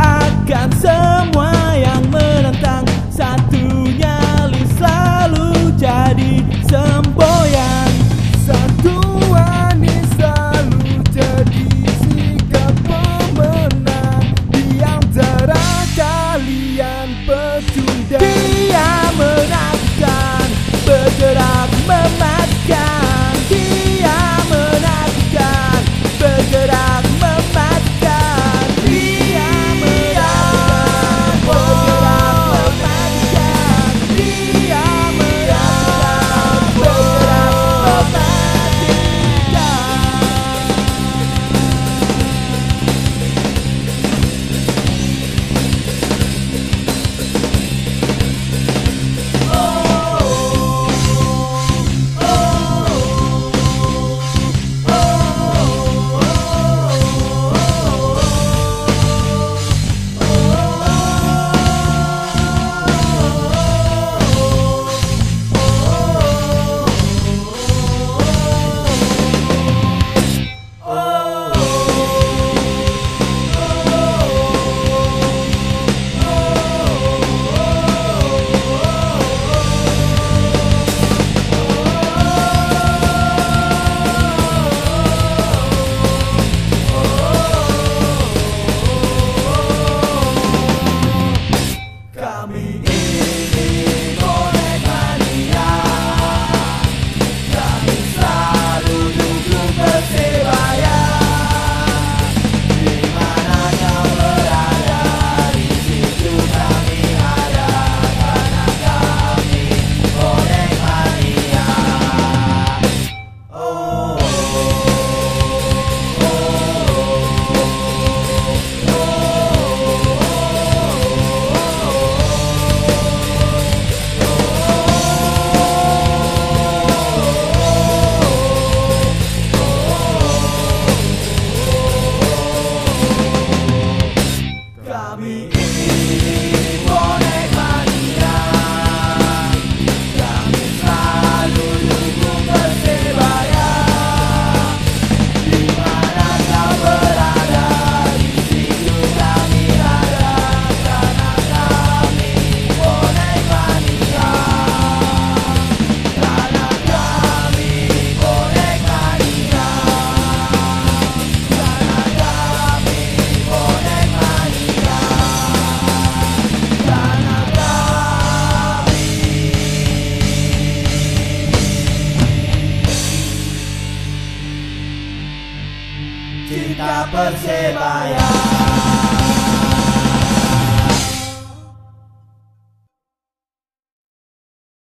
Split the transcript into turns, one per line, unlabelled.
akan semua kita persebaya